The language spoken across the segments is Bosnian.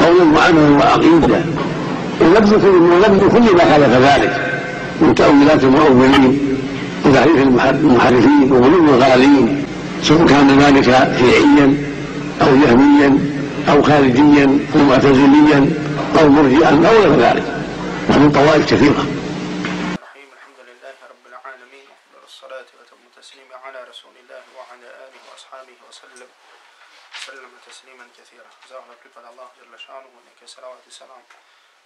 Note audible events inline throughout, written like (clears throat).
قولا وعملا وعقيدة. ونبذ كل كل ما خالف ذلك. من تأويلات المؤولين وتحريف المحرفين وغلو الغالين. سواء كان ذلك شيعيا أو جهميا أو خارجيا أو معتزليا أو مرجئا أو غير ذلك. ومن طوائف كثيرة. كثيرا زاهر pripada Allah جل شانه neke salavat i salam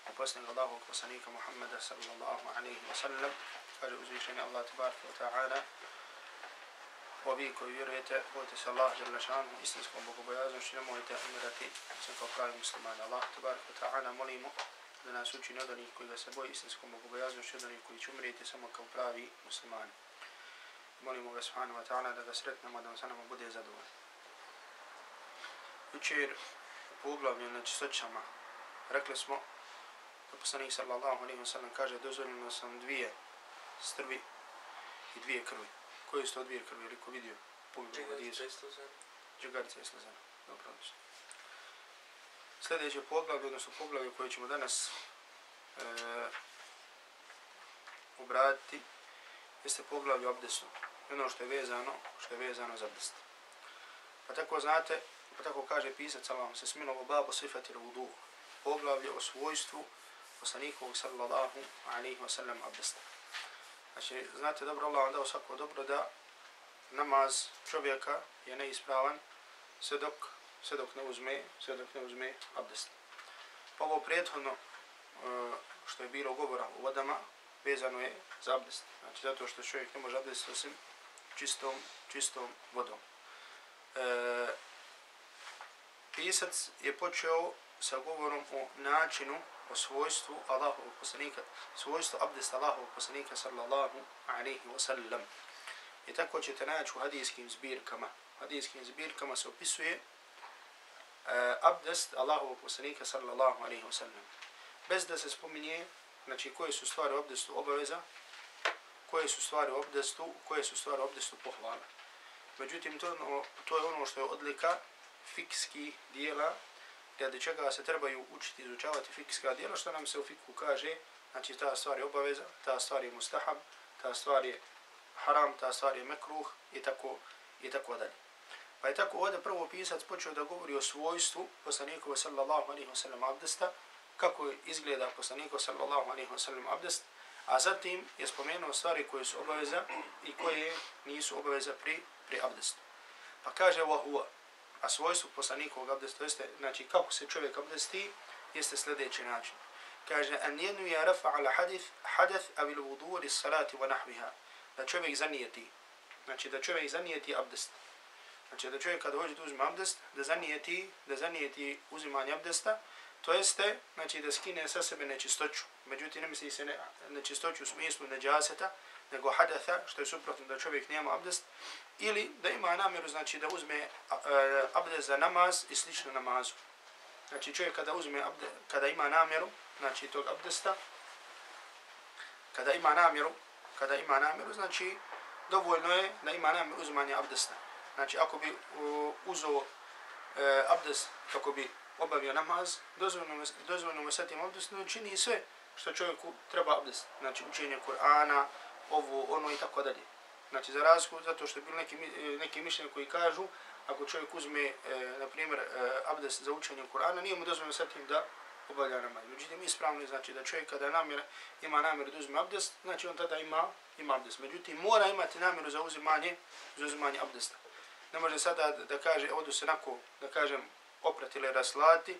u posljednog Allahovog poslanika Muhammeda sallallahu alaihi wa sallam kaže uzvišeni Allah tabaraka wa ta'ala o vi koji vjerujete bojte se Allah جل شانه istinskom bogobojaznošću nemojte umirati sem kao pravi muslimani Allah tabaraka wa ta'ala molimo da nas učini od onih koji ga se boji istinskom bogobojaznošću od onih koji će umrijeti samo kao pravi muslimani molimo ga subhanahu wa ta'ala da ga sretnemo da on sa nama bude zadovoljno jučer u poglavlju na čistoćama rekli smo da poslanik sallallahu alaihi wa sallam kaže dozvoljeno sam dvije strvi i dvije krvi. Koje su to dvije krvi? Ili ko vidio? Džigarica i slazana. Dobro, odlično. Sljedeće poglavlje, odnosno poglavlje koje ćemo danas e, obratiti, jeste poglavlje obdesu. Ono što je vezano, što je vezano za obdest. Pa tako znate, Pa tako kaže pisac, salam se smilovo babo sifati rudu, poglavlje o svojstvu poslanikovog sallallahu alaihi wa sallam abdesta. Znači, znate dobro, Allah vam dao svako dobro da namaz čovjeka je neispravan sve dok, sve dok ne uzme, sve dok ne uzme abdest. Pa ovo prethodno e, što je bilo govora u vodama, vezano je za abdest. Znači, zato što čovjek ne može abdest osim čistom, čistom vodom. E, pisac je počeo sa govorom o načinu, o svojstvu Allahovog poslanika, svojstvu abdesta Allahovog poslanika sallallahu alaihi wa sallam. I tako ćete naći u hadijskim zbirkama. U hadijskim zbirkama se opisuje uh, abdest Allahovog poslanika sallallahu alaihi wa sallam. Bez da se spominje, znači koje su stvari u abdestu obaveza, koje su stvari u abdestu, koje su stvari u abdestu pohvala. Međutim, to, ono, to je ono što je odlika fikski dijela, radi čega se trebaju učiti izučavati fikska dijela, što nam se u fikku kaže, znači ta stvar je obaveza, ta stvar je mustahab, ta stvar je haram, ta stvar je mekruh i tako, i tako dalje. Pa je tako ovdje prvo pisac počeo da govori o svojstvu poslanikova sallallahu alaihi wa sallam abdesta, kako izgleda poslanikova sallallahu alaihi wa sallam abdest, a zatim je spomenuo stvari koje su obaveza i koje nisu obaveza pri, pri abdestu. Pa kaže, wa huwa, A svojstvo poslanikovog abdesta, jeste, znači kako se čovjek abdesti, jeste sljedeći način. Kaže, an jenu ja rafa ala hadith, hadith avil vudu li salati wa nahviha. Da čovjek zanijeti. Znači da čovjek zanijeti abdest. Znači da čovjek kada hoće da uzme abdest, da zanijeti, da zanijeti uzimanje abdesta, to jeste, znači da skine sa sebe nečistoću. Međutim, ne misli se ne, nečistoću u smislu neđaseta, nego hadatha, što je suprotno da čovjek nema abdest, ili da ima namjeru, znači da uzme e, abdest za namaz i slično namazu. Znači čovjek kada uzme abde, kada ima namjeru, znači tog abdesta, kada ima namjeru, kada ima namjeru, znači dovoljno je da ima namjeru uzmanja abdesta. Znači ako bi uzeo e, abdest kako bi obavio namaz, dozvoljno mu sa tim abdestom čini sve što čovjeku treba abdest. Znači učenje Kur'ana, ovo, ono i tako dalje. Znači za razliku, zato što je bilo neki, neki mišljenje koji kažu, ako čovjek uzme, e, na primjer, e, abdest za učenje Kur'ana, nije mu dozvoljeno sa tim da obavlja namaz. Međutim, ispravno znači da čovjek kada namjer, ima namjer da uzme abdest, znači on tada ima, ima abdest. Međutim, mora imati namjeru za uzimanje, za uzimanje abdesta. Ne može sada da, da kaže, odu se nako, da kažem, oprati ili raslati,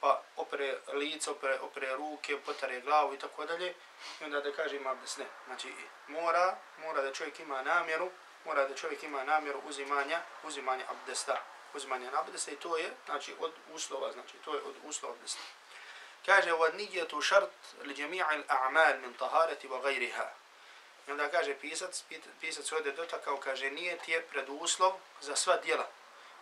pa opere lice, opere, opere ruke, potare glavu i tako dalje, i onda da kaže ima abdest, ne. Znači, mora, mora da čovjek ima namjeru, mora da čovjek ima namjeru uzimanja, uzimanja abdesta, uzimanja abdesta i to je, znači, od uslova, znači, to je od uslova abdesta. Kaže, od nijetu šart li džemi'a a'mal min taharati wa gajriha. I onda kaže pisac, pisac ovdje dotakao, kaže, nijet je preduslov za sva djela,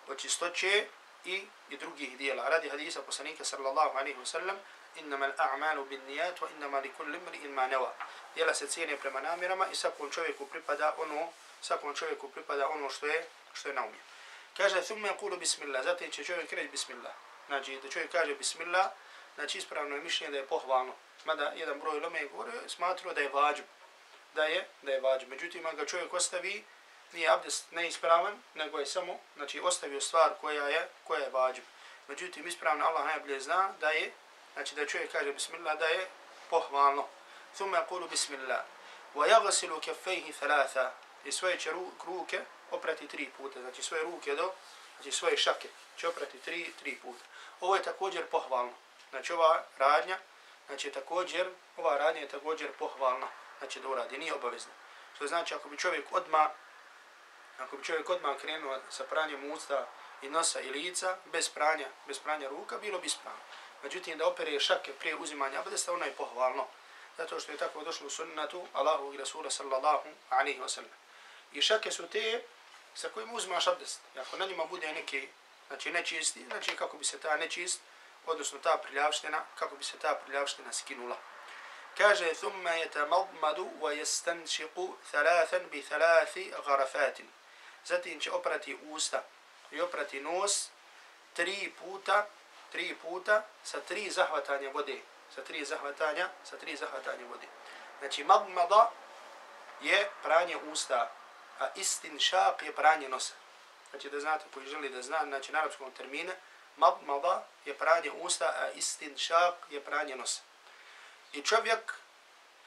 od čistoće i, i drugih dijela. Radi hadisa poslanika sallallahu alaihi wa sallam, innama l'a'malu bin nijat wa innama li kulli mri in ma neva. Dijela se cijene prema namirama i svakom čovjeku pripada ono, svakom čovjeku pripada ono što je, što je na umje. Kaže, thumma yaqulu bismillah, zatim će čovjek reći bismillah. Znači, da čovjek kaže bismillah, znači ispravno je mišljenje da je pohvalno. Mada jedan broj lome je govorio, smatrao da je vađb. Da je, da je vađb. Međutim, ga čovjek ostavi, nije abdest neispravan, nego je samo, znači ostavio stvar koja je, koja je vađb. Međutim, ispravno Allah najbolje zna da je, znači da čovjek kaže bismillah, da je pohvalno. Thumma kulu bismillah. Wa yagasilu kefejhi thalatha. I svoje će ruke oprati tri puta. Znači svoje ruke do, znači svoje šake će oprati tri, tri puta. Ovo je također pohvalno. Znači ova radnja, znači također, ova radnja je također pohvalna. Znači da uradi, nije obavezna. Što znači ako bi čovjek odma ako bi čovjek odmah krenuo sa pranjem usta i nosa i lica, bez pranja, bez pranja ruka, bilo bi ispravno. Međutim, da opere šake prije uzimanja abdesta, ono je pohvalno. Zato što je tako došlo u sunnatu Allahu i Rasula sallallahu alaihi wa sallam. I šake su te sa kojim uzimaš abdest. I ako na njima bude neki, znači nečisti, znači kako bi se ta nečist, odnosno ta priljavština, kako bi se ta priljavština skinula. Kaže, thumma yatamadmadu wa yastanshiqu thalathan bi thalathi gharafatin zatim će oprati usta i oprati nos tri puta, tri puta sa tri zahvatanja vode, sa tri zahvatanja, sa tri zahvatanja vode. Znači, magmada je pranje usta, a istinšak je pranje nosa. Znači, da znate, koji želi da zna, znači, na arabskom termine, magmada je pranje usta, a istinšak je pranje nosa. I čovjek,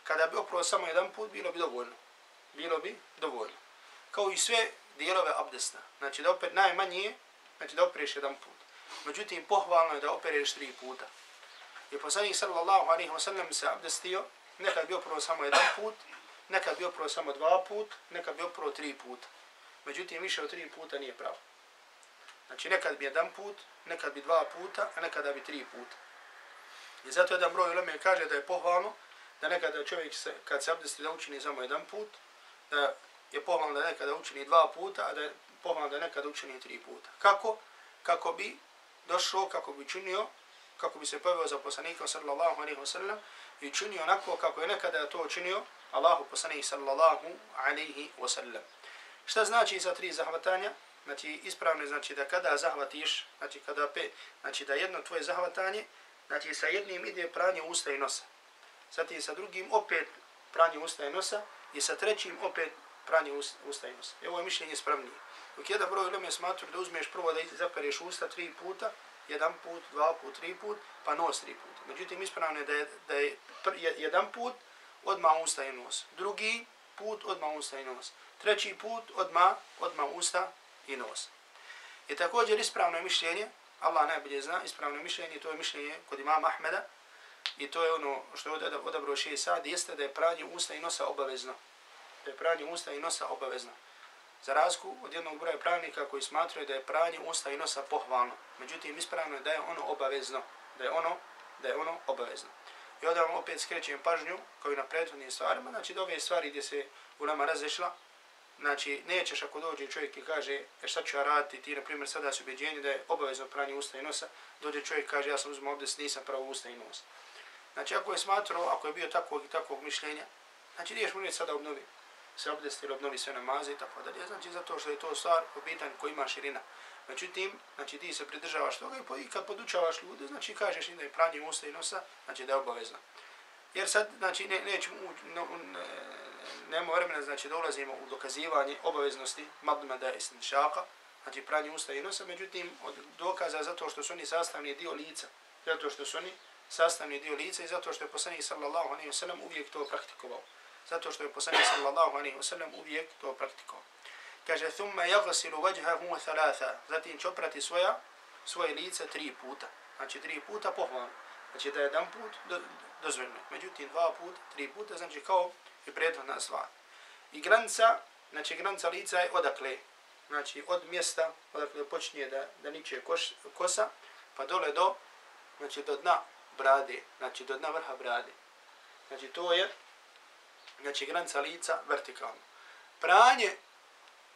kada bi oprao samo jedan put, bilo bi dovoljno. Bilo bi dovoljno. Kao i sve dijelove abdesta. Znači da opet najmanje, znači da opereš jedan put. Međutim, pohvalno je da opereš tri puta. I poslanik sallallahu alaihi wa sallam se abdestio, nekad bi opravo samo jedan put, nekad bi opravo samo dva put, nekad bi opravo tri puta. Međutim, više od tri puta nije pravo. Znači nekad bi jedan put, nekad bi dva puta, a nekada bi tri puta. I zato jedan broj uleme kaže da je pohvalno da nekada čovjek se, kad se abdesti da učini samo jedan put, da je pohvalno da nekada učini dva puta, a da je pohvalno da nekada učini tri puta. Kako? Kako bi došao, kako bi činio, kako bi se poveo za poslanika sallallahu alaihi wa sallam i činio onako kako je nekada to činio Allahu poslanik sallallahu alaihi wa sallam. Šta znači za tri zahvatanja? Znači ispravno znači da kada zahvatiš, znači kada pe, znači da jedno tvoje zahvatanje, znači sa jednim ide pranje usta i nosa. Zatim sa drugim opet pranje usta i nosa i sa trećim opet pranje usta i nosa. I ovo je mišljenje spremnije. Dok jedan broj uleme smatru da uzmeš prvo da zapereš usta tri puta, jedan put, dva put, tri put, pa nos tri puta. Međutim, ispravno je da je, da je jedan put odmah usta i nos. Drugi put odmah usta i nos. Treći put odmah, odmah usta i nos. I također ispravno je mišljenje, Allah najbolje zna, ispravno je mišljenje, to je mišljenje kod imama Ahmeda, i to je ono što je odabro še sad, jeste da je pranje usta i nosa obavezno da je pranje usta i nosa obavezno. Za razliku od jednog broja pravnika koji smatruje da je pranje usta i nosa pohvalno. Međutim, ispravno je da je ono obavezno. Da je ono, da je ono obavezno. I ovdje vam opet skrećem pažnju, kao i na prethodnim stvarima, znači da ove stvari gdje se u nama razrešla, znači nećeš ako dođe čovjek i kaže, e šta ću ja raditi, ti na primjer sada su ubeđeni da je obavezno pranje usta i nosa, dođe čovjek i kaže, ja sam uzmao ovdje, nisam pravo usta i nosa. Znači ako je smatrao, ako je bio takvog i takvog mišljenja, znači ideš mu sada obnoviti? Se obdesti ili obnovi sve namaze i tako dalje. Znači zato što je to stvar po pitanju koji ima širina. Međutim, znači ti se pridržavaš toga i po, i kad podučavaš ljude, znači kažeš im da je pranje usta i nosa, znači da je obavezno. Jer sad, znači, ne, nećemo, no, ne, nema vremena, znači, da ulazimo u dokazivanje obaveznosti madlima da je istin znači pranje usta i nosa, međutim, od dokaza zato što su oni sastavni dio lica, zato što su oni sastavni dio lica i zato što je poslanik sallallahu alejhi ve sellem uvijek to praktikovao zato što je poslanik sallallahu alejhi ve sellem uvijek to praktikovao. Kaže thumma yaghsilu wajhahu thalatha, zatim će oprati svoja svoje lice tri puta. Znači tri puta pohvalno. Znači da je jedan put do, dozvoljeno. Međutim dva puta, tri puta, znači kao i prethodna stvar. I granica, znači granica lica je odakle? znači od mjesta odakle počinje da, da niče koš, kosa, pa dole do, znači do dna brade, znači do dna vrha brade. Znači to je, znači granica lica vertikalno. Pranje,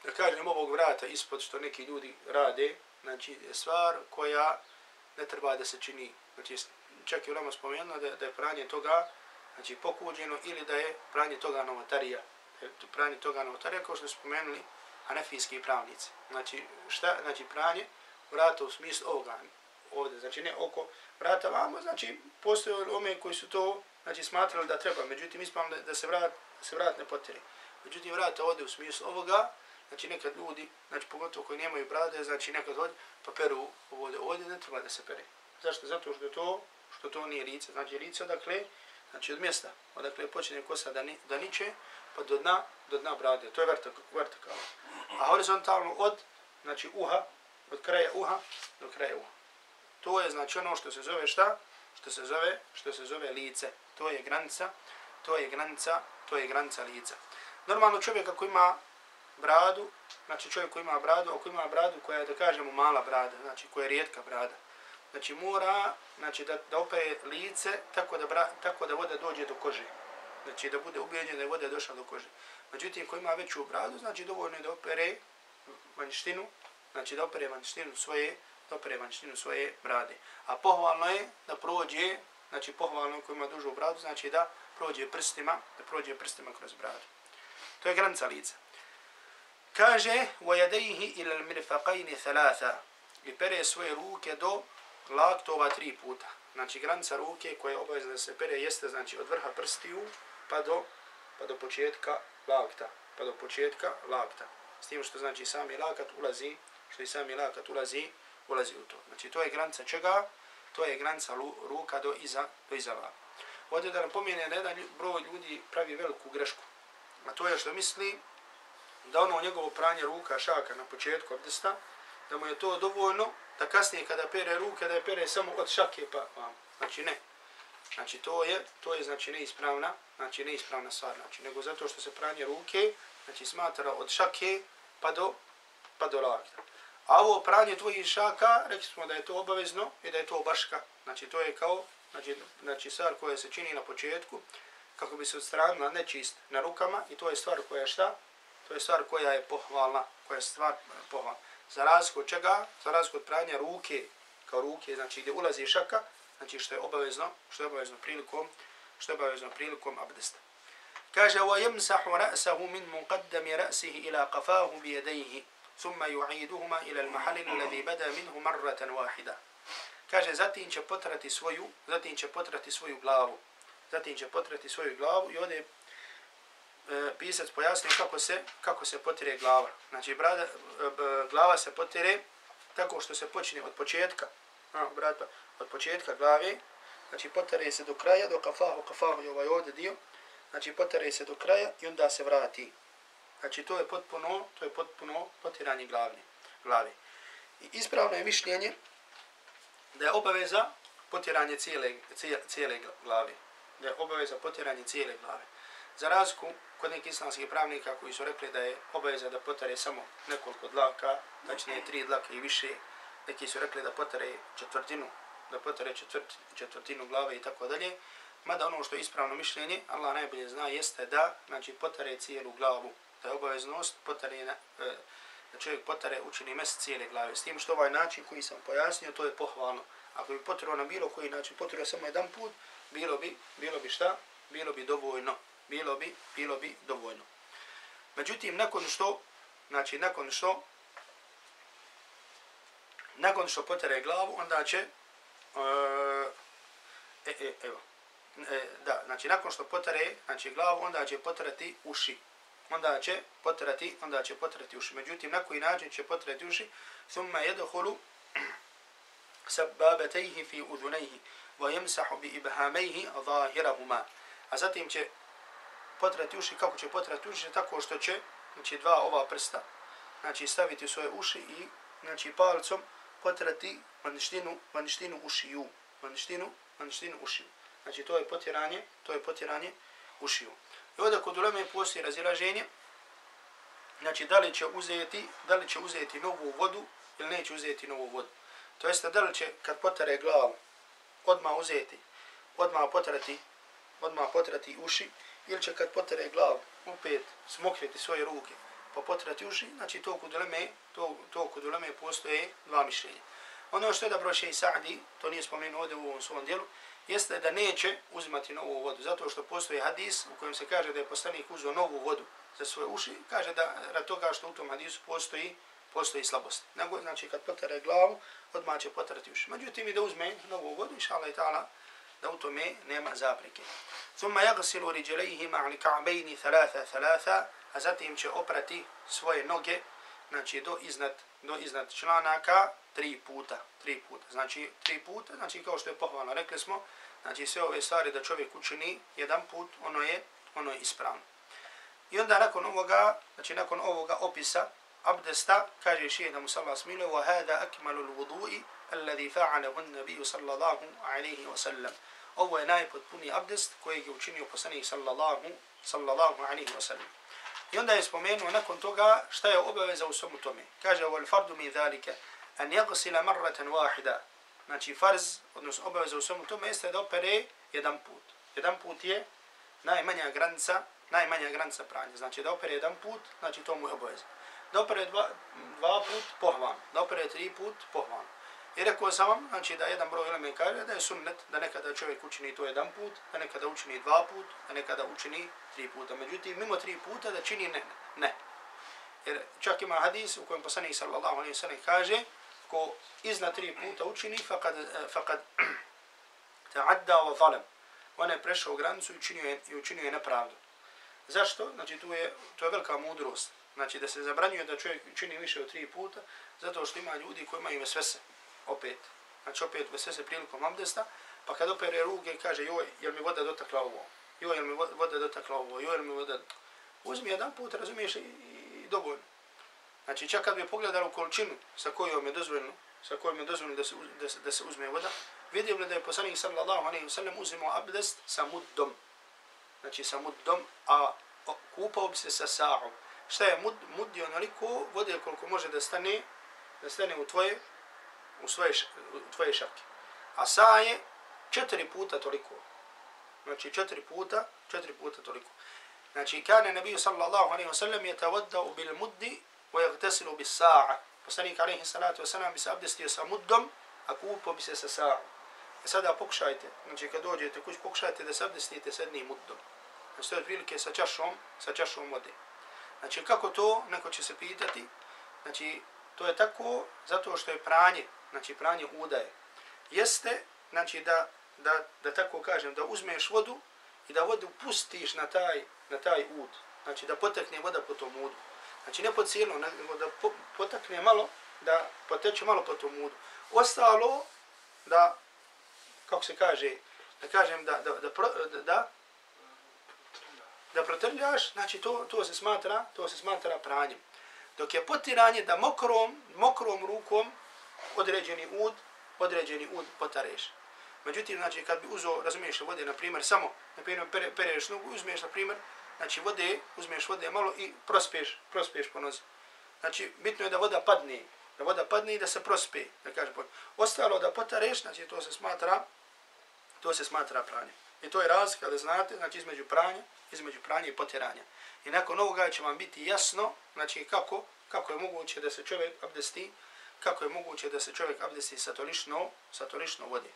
da kažem ovog vrata ispod što neki ljudi rade, znači je stvar koja ne treba da se čini, znači čak i u nama spomenuo da, da je pranje toga, znači pokuđeno ili da je pranje toga novotarija, da pranje toga novotarija, kao što su spomenuli anefijski pravnici. Znači, šta, znači pranje vrata u smislu ovoga, ovdje, znači ne oko vrata vamo, znači postoje ome koji su to znači smatrali da treba, međutim ispam da, da se vrat, da se vrat ne potiri. Međutim vrat ovdje u smislu ovoga, znači nekad ljudi, znači pogotovo koji nemaju brade, znači nekad ovdje pa peru ovdje, ovdje ne treba da se pere. Zašto? Zato što to, što to nije lice, znači lice odakle, znači od mjesta, odakle počinje kosa da, ni, da niče, pa do dna, do dna brade, to je vertikalno. A horizontalno od, znači uha, od kraja uha do kraja uha. To je znači ono što se zove šta? Što se zove, što se zove lice. To je granica, to je granica, to je granica lica. Normalno čovjek ako ima bradu, znači čovjek koji ima bradu, ako ima bradu koja je da kažemo mala brada, znači koja je rijetka brada, znači mora znači da da opere lice tako da bra, tako da voda dođe do kože. Znači da bude ubijeđen da je voda došla do kože. Međutim, ko ima veću bradu, znači dovoljno je da opere vanjštinu, znači da opere vanjštinu svoje, da opere vanjštinu svoje brade. A pohvalno je da prođe, znači pohvalno je ko ima dužu bradu, znači da prođe prstima, da prođe prstima kroz bradu. To je granica lica. Kaže, وَيَدَيْهِ إِلَى الْمِرْفَقَيْنِ ثَلَاثًا I pere svoje ruke do laktova tri puta. Znači, granica ruke koja je obavezna da se pere jeste, znači, od vrha prstiju pa do, pa do početka lakta. Pa do početka lakta. S tim što znači sami lakat ulazi, što i sami lakat ulazi, ulazi u to. Znači, to je granica čega? To je granica ruka do iza, do iza lakta. Ovdje da nam pomijene da jedan broj ljudi pravi veliku grešku. A to je što misli da ono njegovo pranje ruka šaka na početku abdesta, da mu je to dovoljno da kasnije kada pere ruke, da je pere samo od šake pa vam. Znači ne. Znači to je, to je znači neispravna, znači neispravna stvar, znači nego zato što se pranje ruke, znači smatra od šake pa do, pa do lakta. A ovo pranje tvojih šaka, rekli smo da je to obavezno i da je to baška. Znači to je kao, znači, znači stvar koja se čini na početku, kako bi se odstranila nečist na rukama i to je stvar koja je šta? To je stvar koja je pohvalna, koja je stvar eh, pohvalna. Za razliku od čega? Za razliku od pranja ruke, kao ruke, znači gdje ulazi šaka, znači što je obavezno, što je obavezno prilikom, što je obavezno prilikom abdesta. Kaže, wa yamsahu ra'sahu min muqaddami ra'sihi ila qafahu bi yadayhi, ثم يعيدهما ila al-mahall alladhi bada minhu marratan wahida. Kaže, zatim će potrati svoju, zatim će potrati svoju glavu. Zatim će potrati svoju glavu i ovdje e, pisac pojasni kako se kako se potire glava. Znači brada, e, glava se potire tako što se počne od početka, a, brata, od početka glave, znači potare se do kraja, do kafahu, kafahu je ovaj ovdje dio, znači potare se do kraja i onda se vrati. Znači to je potpuno, to je potpuno potiranje glavne, glave. I ispravno je mišljenje da je obaveza potiranje cijele, cijele, cijele glave. Da je obaveza potiranje cijele glave. Za razliku kod nekih islamskih pravnika koji su rekli da je obaveza da potare samo nekoliko dlaka, znači tačnije tri dlake i više, neki su rekli da potare četvrtinu, da potare četvrt, četvrtinu glave i tako dalje. Mada ono što je ispravno mišljenje, Allah najbolje zna, jeste da znači, potare cijelu glavu, da je obaveznost potare, na, e, da čovjek potare učini mes cijele glave. S tim što ovaj način koji sam pojasnio, to je pohvalno. Ako bi potirao na bilo koji način, potirao samo jedan put, bilo bi, bilo bi šta? Bilo bi dovoljno bilo bi, bilo bi dovoljno. Međutim, nakon što, znači, nakon što, nakon što potare glavu, onda će, e, e, e evo, e, da, znači, nakon što potare, znači, glavu, onda će potrati uši. Onda će potrati, onda će potrati uši. Međutim, na koji način će potrati uši? Thumma yadkhulu sabbabatayhi fi udhunayhi wa yamsahu bi ibhamayhi zahirahuma. A zatim će potrati uši, kako će potrati uši, tako što će, znači dva ova prsta, znači staviti svoje uši i, znači palcom potrati vanštinu, vanštinu ušiju, vanštinu, vanštinu ušiju. Znači to je potiranje, to je potiranje ušiju. I ovdje kod uleme postoji razilaženje, znači da li će uzeti, da li će uzeti novu vodu ili neće uzeti novu vodu. To jeste da li će kad potare glavu odma uzeti, odma potrati, odma potrati uši ili će kad potare glavu opet smokriti svoje ruke pa potrati uši, znači to kod uleme, to, to kod uleme postoje dva mišljenja. Ono što je da broše i Sa'di, to nije spomenuo ovdje u ovom svom dijelu, jeste da neće uzimati novu vodu, zato što postoji hadis u kojem se kaže da je poslanik uzeo novu vodu za svoje uši, kaže da rad toga što u tom hadisu postoji postoji slabost. Nego, znači, kad potare glavu, odmah će potrati uši. Međutim, i da uzme novu vodu, inša Allah i ta'ala, da u tome nema zaprike. Thumma yagsilu riđelejhima ali ka'bejni thalatha thalatha, a zatim će oprati svoje noge, znači do iznad do iznad članaka tri puta, tri puta. Znači tri puta, znači kao što je pohvalno rekli smo, znači sve ove stvari da čovjek učini jedan put, ono je ono je ispravno. I onda nakon ovoga, znači nakon ovoga opisa abdesta, kaže šehe da mu sallallahu smilu, wa hada akmalu l-vudu'i alladhi fa'alahu an-nabiy sallallahu alaihi wa sallam. Ovo je najpotpuniji abdest kojeg je učinio poslanik sallallahu, sallallahu alaihi wa sallam. I onda je spomenuo nakon toga šta je obaveza u svemu tome. Kaže, wal fardu mi dhalike, an yagsila marratan wahida. Znači, farz, odnosno obaveza u svemu tome, jeste da opere jedan put. Jedan put je najmanja granica, najmanja granica pranja. Znači, da opere jedan put, znači to mu je obaveza. Da opere dva, dva put, pohvan. Da opere tri put, pohvan. I rekao sam vam, znači da jedan broj ilme kaže da je sunnet da nekada čovjek učini to jedan put, da nekada učini dva put, da nekada učini tri puta. Međutim, mimo tri puta da čini ne. ne. Jer čak ima hadis u kojem poslanik sallallahu alaihi sallam kaže ko iznad tri puta učini, fakad, fakad (clears throat) ta'adda wa zalem. On je prešao granicu i učinio je, i učinio je nepravdu. Zašto? Znači, tu je, to je velika mudrost. Znači, da se zabranjuje da čovjek čini više od tri puta, zato što ima ljudi koji imaju vesvese opet, znači opet ve sve se prilikom abdesta, pa kad opere ruke kaže joj, jel mi voda dotakla ovo, joj, jel mi voda dotakla ovo, joj, jel mi voda... Uzmi jedan put, razumiješ, i, i dovoljno. Znači čak kad bi pogledali u količinu sa kojom je dozvoljeno, sa kojom je dozvoljeno da se, da se, da se uzme voda, vidio da je poslanik sallallahu alaihi wa sallam uzimao abdest sa muddom. Znači sa muddom, a kupao bi se sa sa'om. Šta je mud? Mud je onoliko vode koliko može da stane, da stane u tvoje u svoje, u tvoje šake. A sa je četiri puta toliko. Znači četiri puta, četiri puta toliko. Znači kane nebiju sallallahu alaihi wa sallam je tavaddao bil muddi wa jagtesilu bis sa'a. Poslanik alaihi salatu wa sallam bi se abdestio sa muddom, a kupo bi se sa sa'om. E sada pokušajte, znači kad dođete kuć, pokušajte da se abdestite sa jednim muddom. Znači to je prilike sa čašom, sa čašom vode. Znači kako to, neko će se pitati, znači to je tako zato što je pranje, znači pranje udaje, jeste, znači da, da, da tako kažem, da uzmeš vodu i da vodu pustiš na taj, na taj ud. Znači da potekne voda po tom udu. Znači ne po cijelu, nego da po, potekne malo, da poteče malo po tom udu. Ostalo, da, kako se kaže, da kažem, da, da, da, da, da, da protrljaš, znači to, to se smatra, to se smatra pranjem. Dok je potiranje da mokrom, mokrom rukom određeni ud, određeni ud potareš. Međutim, znači, kad bi uzo, razumiješ vode, na primjer, samo, na primjer, pere, pereš nogu, uzmeš, na primjer, znači, vode, uzmeš vode malo i prospeš, prospeš po nozi. Znači, bitno je da voda padne, da voda padne i da se prospe, da kaže Ostalo da potareš, znači, to se smatra, to se smatra pranje. I to je razlika, da znate, znači, između pranja, između pranja i potiranja. I nakon ovoga će vam biti jasno, znači, kako, kako je moguće da se čovjek abdesti, kako je moguće da se čovjek abdesti sa tolično, sa tolično vode.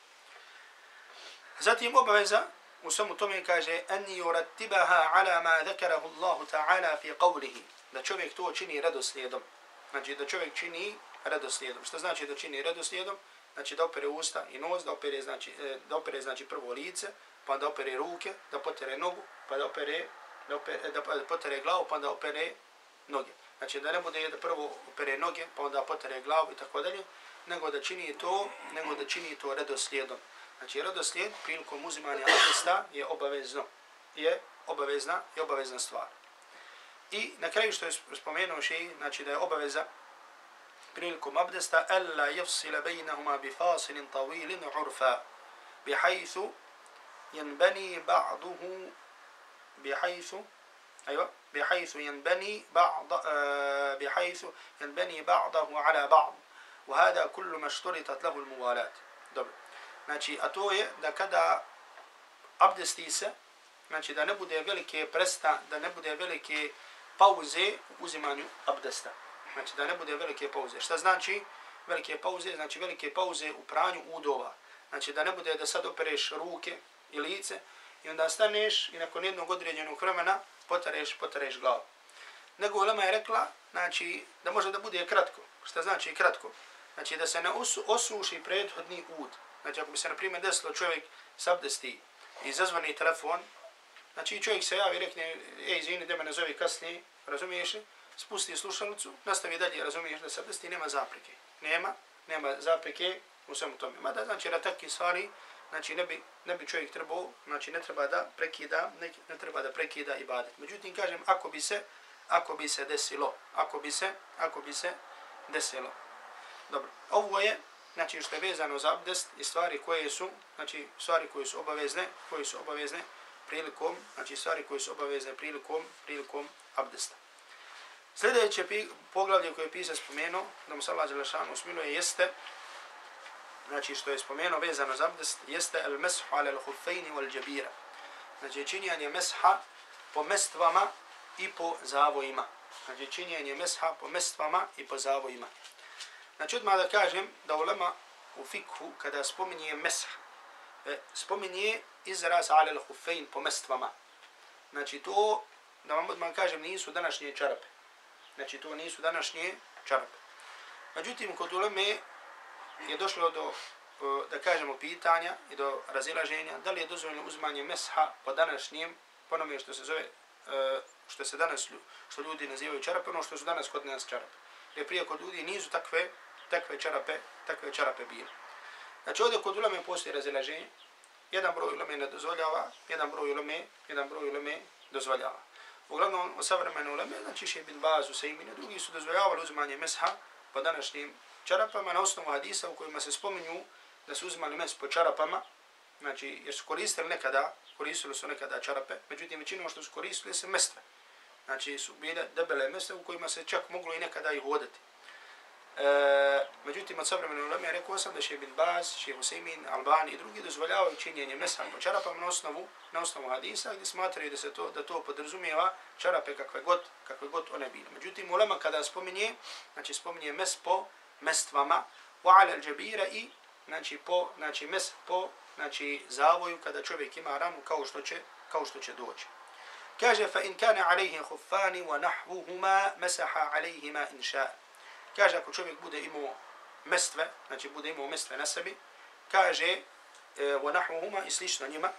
Zatim obaveza u svemu tome kaže أن yurattibaha ala ma ذكره الله ta'ala fi قوله da čovjek to čini redoslijedom. Znači da čovjek čini redoslijedom. Što znači da čini redoslijedom? Znači da opere usta i nos, da opere znači, e, da opere znači prvo lice, pa da opere ruke, da potere nogu, pa da opere, da, opere, da potere glavu, pa da opere noge. Znači da ne bude da prvo opere noge, pa onda potere glavu i tako dalje, nego da čini to, nego da čini to redoslijedom. Znači redoslijed prilikom uzimanja abdesta je obavezno, je obavezna, je obavezna stvar. I na kraju što je spomenuo še, znači da je obaveza prilikom abdesta alla yafsila bainahuma bi fasilin tawilin urfa bihaythu yanbani ba'duhu bihaythu أيوة بحيث ينبني بعض آه بحيث ينبني بعضه على بعض وهذا كل ما اشترطت له الموالاة dobro znači a to je da kada abdesti se znači da ne bude velike presta da ne bude velike pauze u uzimanju abdesta znači da ne bude velike pauze šta znači velike pauze znači velike pauze u pranju udova znači da ne bude da sad opereš ruke i lice i onda staneš i nakon jednog određenog vremena potareš, potareš glavu. Nego Ulema je rekla, znači, da može da bude kratko. Šta znači kratko? Znači, da se ne osu, osuši prethodni ud. Znači, ako bi se, na primjer, desilo čovjek s abdesti i zazvani telefon, znači, čovjek se javi i rekne, ej, izvini, da me nazovi kasnije, razumiješ li? Spusti slušalicu, nastavi dalje, razumiješ da s abdesti, nema zapreke. Nema, nema zapreke u svemu tome. Mada, znači, na takve stvari, znači ne bi, ne bi čovjek trebao, znači ne treba da prekida, ne, ne treba da prekida ibadet. Međutim, kažem, ako bi se, ako bi se desilo, ako bi se, ako bi se desilo. Dobro, ovo je, znači što je vezano za abdest i stvari koje su, znači stvari koje su obavezne, koje su obavezne prilikom, znači stvari koje su obavezne prilikom, prilikom abdesta. Sljedeće poglavlje koje je pisa spomenuo, da mu se Allah Đelešanu usmiluje, jeste znači što je spomeno vezano za abdest, jeste el meshu ala al hufejni wal jabira. Znači činjenje mesha po mestvama i po zavojima. Znači činjenje mesha po mestvama i po zavojima. Znači odmah da kažem da ulema u fikhu kada spominje mesha, e, spominje izraz ala al hufejn po mestvama. Znači to, da vam odmah kažem, nisu današnje čarape. Znači to nisu današnje čarape. Međutim, kod uleme je došlo do, e, da kažemo, pitanja i do razilaženja, da li je dozvoljeno uzmanje mesha po današnjem, ponome što se zove, e, što se danas, što ljudi nazivaju čarape, ono što su danas kod nas čarape. Jer prije kod ljudi nisu takve, takve čarape, takve čarape bile. Znači ovdje kod ulame postoji razilaženje, jedan broj ulame ne dozvoljava, jedan broj ulame, jedan broj ulame dozvoljava. Uglavnom, u savremenu ulame, znači še bin bazu sa imine, drugi su dozvoljavali uzmanje mesha po današnjim čarapama na osnovu hadisa u kojima se spominju da su uzimali mes po čarapama, znači jer su koristili nekada, koristili su nekada čarape, međutim većinom što su koristili se mestve. Znači su bile debele mestve u kojima se čak moglo i nekada i hodati. E, međutim, od savremena ulema rekao sam da še bin Baz, še Husaymin, Albani i drugi dozvoljavaju činjenje mesa po čarapama na osnovu, na osnovu hadisa gdje smatraju da se to, da to podrazumijeva čarape kakve god, kakve god one bile. Međutim, ulema kada spominje, znači spominje mes po mestvama wa ala al-jabira i znači po znači mes po znači zavoju kada čovjek ima ranu kao što će kao što će doći. Kaže fa in kana alayhi khuffan wa nahwuhuma masaha alayhima in sha. Kaže ako čovjek bude imao mestve znači bude imao mestve na sebi kaže e, wa nahwuhuma i slično njima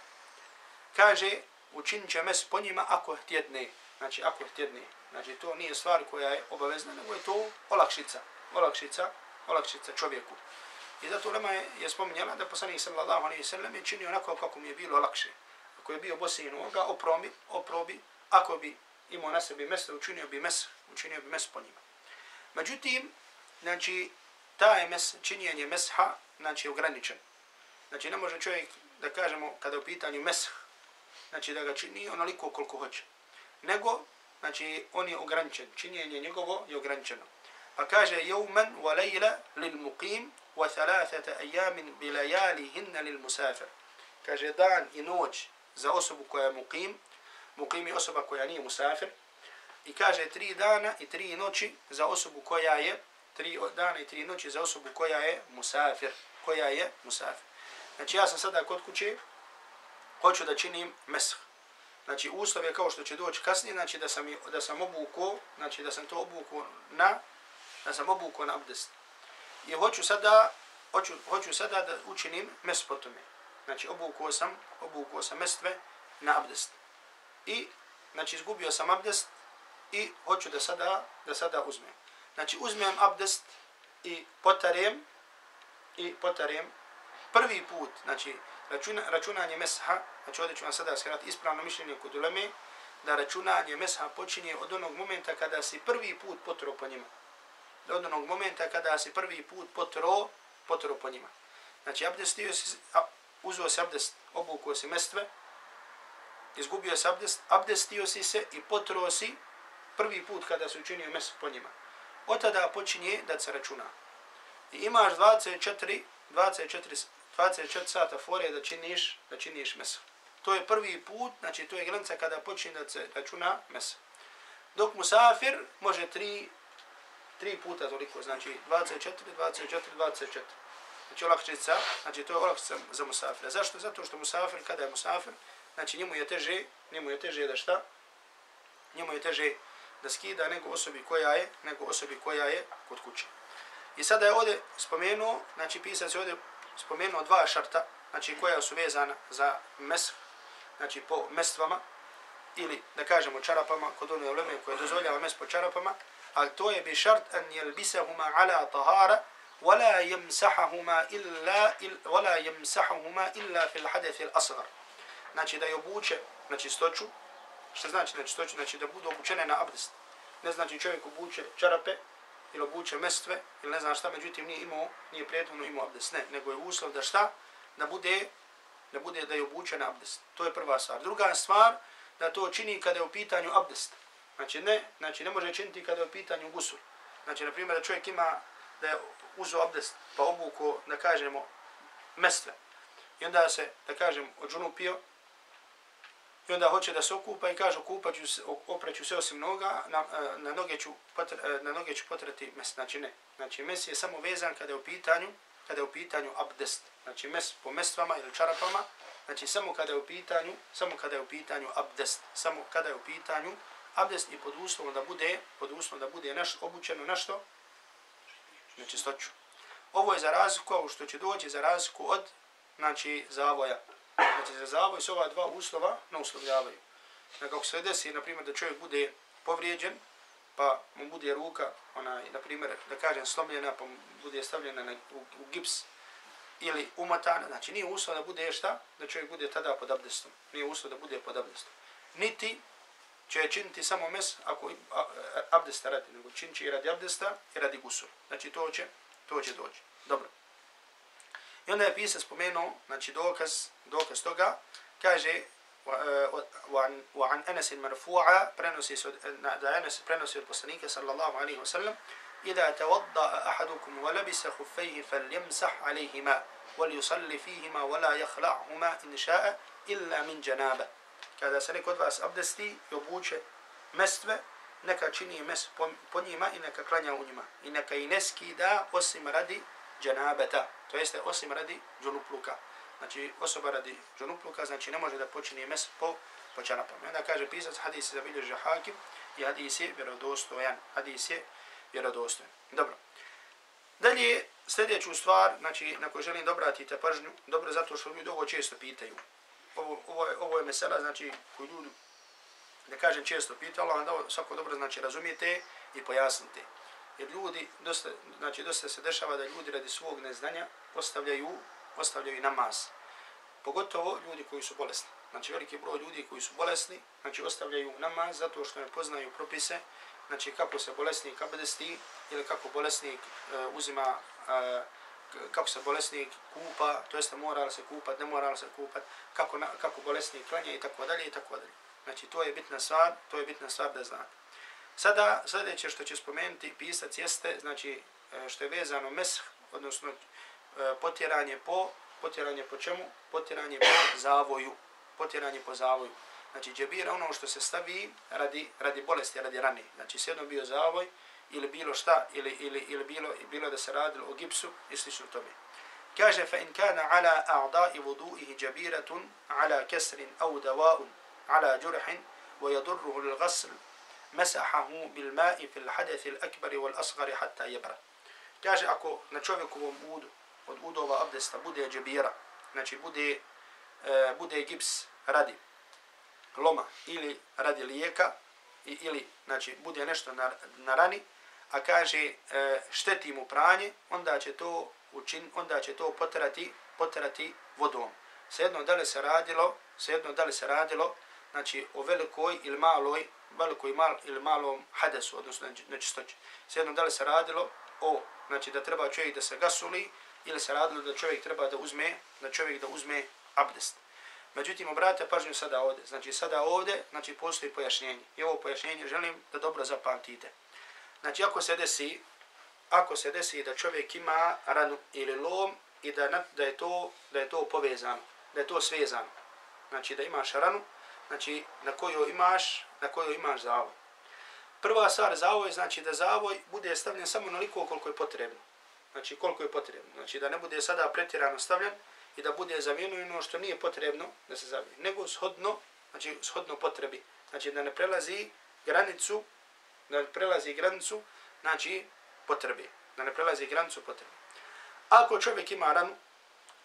kaže učinit će mes po njima ako htjedne. Znači ako htjedne. Znači to nije stvar koja je obavezna nego je to olakšica olakšica, olakšica čovjeku. I zato Lema je, je spominjala da poslanik sallallahu alaihi sallam je činio onako kako mu je bilo lakše. Ako je bio bosi ga, oprobi, oprobi, ako bi imao na sebi mjesto, učinio bi mes, učinio bi mes po njima. Međutim, znači, taj mes, činjenje mesha, znači, je ograničen. Znači, ne može čovjek, da kažemo, kada u pitanju mesh, znači, da ga čini onoliko koliko hoće. Nego, znači, on je ograničen. Činjenje njegovo je ograničeno. Muqim wa thalathata ayamin bi layalihin lil musafir. Kaže dan i noć za osobu koja je muqim, muqim je osoba koja nije musafir. I kaže tri dana i tri noći za osobu koja je tri dana i tri noći za osobu koja je musafir, koja je musafir. Znači ja sam sada kod kuće, hoću da činim mesh. Znači uslov je kao što će doći kasnije, znači da sam, da sam obuko, znači da sam to obuko na da sam obukao na abdest. I hoću sada, hoću, hoću sada da učinim mes po tome. Znači obukao sam, obukao sam mestve na abdest. I, znači izgubio sam abdest i hoću da sada, da sada uzmem. Znači uzmem abdest i potarem, i potarem prvi put, znači računa, računanje mesha, znači ovdje ću vam sada skrati ispravno mišljenje kod uleme, da računanje mesha počinje od onog momenta kada si prvi put potro po njima do onog momenta kada se prvi put potro, potro po njima. Znači, abdestio se, uzuo se abdest, obukuo se mestve izgubio se abdest, abdestio si se i potro si prvi put kada se učinio mes po njima. Od tada počinje da se računa. I imaš 24, 24, 24 sata fore da činiš, da činiš meso. To je prvi put, znači to je granica kada počinje da se računa mes. Dok musafir može 3 tri puta toliko, znači 24, 24, 24. Znači olakšica, znači to je olakšica za musafira. Zašto? Zato što musafir, kada je musafir, znači njemu je teže, njemu je teže da šta? Njemu je teže da skida nego osobi koja je, nego osobi koja je kod kuće. I sada je ovdje spomenuo, znači pisac je ovdje spomenuo dva šarta, znači koja su vezana za mes, znači po mestvama, ili da kažemo čarapama, kod one uleme koje dozvoljava mes po čarapama, ali to je bi šart an jelbisahuma ala tahara, ولا يمسحهما إلا ولا يمسحهما إلا في الحدث الأصغر znači da je obuče na čistoću što znači na čistoću znači da budu obučene na abdest ne znači čovjek obuče čarape ili obuče mestve ili ne znam šta međutim nije imao nije prethodno imao abdest ne nego je uslov da šta da bude da bude da je obuče na abdest to je prva stvar druga stvar da to čini kada je u pitanju abdest znači ne znači ne može činiti kada je u pitanju gusul znači na primjer da čovjek ima da je uzo abdest pa obuko, da kažemo, mestve. I onda se, da kažem, odžunupio i onda hoće da se okupa i kaže okupaću se, opreću se osim noga, na, e, na, noge ću potr, e, na noge ću potrati mest. Znači ne. Znači mes je samo vezan kada je u pitanju, kada je u pitanju abdest. Znači mes po mestvama ili čarapama, znači samo kada je u pitanju, samo kada je u pitanju abdest. Samo kada je u pitanju abdest i pod uslovom da bude, pod uslovom da bude naš, obučeno na što? nečistoću. Ovo je za razliku, ovo što će doći za razliku od znači, zavoja. Znači, za zavoj se ova dva uslova ne uslovljavaju. Znači, ako se desi, na primjer, da čovjek bude povrijeđen, pa mu bude ruka, ona, na primjer, da kažem, slomljena, pa mu bude stavljena na, u, u gips, ili umatana, znači nije uslov da bude šta, da čovjek bude tada pod abdestom. Nije uslov da bude pod abdestom. Niti će činiti samo mes ako abdesta radi, nego čin će i radi abdesta i radi gusul. Znači to će, to će doći. Dobro. I onda je pisac spomenuo, znači dokaz, dokaz toga, kaže وعن أنس المرفوعة prenosi da Anas prenosi od poslanika sallallahu alejhi ve sellem إذا توضأ أحدكم ولبس خفيه فليمسح عليهما وليصلي فيهما ولا يخلعهما إن شاء إلا من جنابه kada se neko od vas abdesti i obuče mestve, neka čini mes po, po njima i neka klanja u njima. I neka i ne skida osim radi dženabeta, to jeste osim radi džunupluka. Znači osoba radi džunupluka, znači ne može da počini mes po, po čanapama. Onda kaže pisac, hadis je zabilježi hakim i hadis je vjerodostojan. Hadis je vjerodostojan. Dobro. Dalje, sljedeću stvar, znači na kojoj želim da obratite pažnju, dobro zato što mi dugo često pitaju ovo, ovo, je, ovo je mesela, znači, koju ljudi, da kažem, često pita, Allah da svako dobro, znači, razumijete i pojasnite. Jer ljudi, dosta, znači, dosta se dešava da ljudi radi svog neznanja ostavljaju, ostavljaju namaz. Pogotovo ljudi koji su bolesni. Znači, veliki broj ljudi koji su bolesni, znači, ostavljaju namaz zato što ne poznaju propise, znači, kako se bolesnik abdesti ili kako bolesnik uh, uzima uh, kako se bolesnik kupa, to jeste mora li se kupat, ne mora li se kupat, kako, na, kako bolesnik klanja i tako dalje i tako dalje. Znači to je bitna stvar, to je bitna stvar da znate. Sada sljedeće što će spomenuti pisac jeste, znači e, što je vezano mesh, odnosno e, potjeranje po, potjeranje po čemu? Potjeranje po zavoju, potjeranje po zavoju. Znači džebira ono što se stavi radi, radi bolesti, radi rane. Znači sjedno bio zavoj, ili bilo šta ili ili ili bilo bilo da se radilo o gipsu i slično tome. Kaže fa in kana ala a'da'i wudu'ihi jabiratun ala kasrin aw dawa'un ala jurhin wa yadurruhu lil ghasl masahahu bil ma'i fil hadath al akbar wal asghar hatta yabra. Kaže ako na čovjekovom udu od udova abdesta bude džabira, znači bude uh, bude gips radi loma ili radi lijeka ili znači bude nešto na, na rani, a kaže e, šteti mu pranje, onda će to učin, onda će to potrati, potrati vodom. Svejedno da li se radilo, svejedno da li se radilo, znači o velikoj ili maloj, velikoj mal ili malom hadesu, odnosno nečistoći. Svejedno da li se radilo o, znači da treba čovjek da se gasuli, ili se radilo da čovjek treba da uzme, da čovjek da uzme abdest. Međutim, obratite pažnju sada ovdje. Znači, sada ovdje, znači, postoji pojašnjenje. I ovo pojašnjenje želim da dobro zapamtite. Znači, ako se desi, ako se desi da čovjek ima ranu ili lom i da, da, je, to, da je to povezano, da je to svezano. Znači, da imaš ranu, znači, na koju imaš, na koju imaš zavoj. Prva stvar zavoj znači da zavoj bude stavljen samo naliko koliko je potrebno. Znači koliko je potrebno. Znači da ne bude sada pretjerano stavljen i da bude zavijeno ono što nije potrebno da se zavije. Nego shodno, znači shodno potrebi. Znači da ne prelazi granicu, da ne prelazi granicu, znači potrebe. Da ne prelazi granicu potrebe. Ako čovjek ima ranu